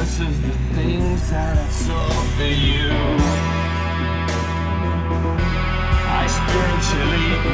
of the things that I saw for you. I spiritually.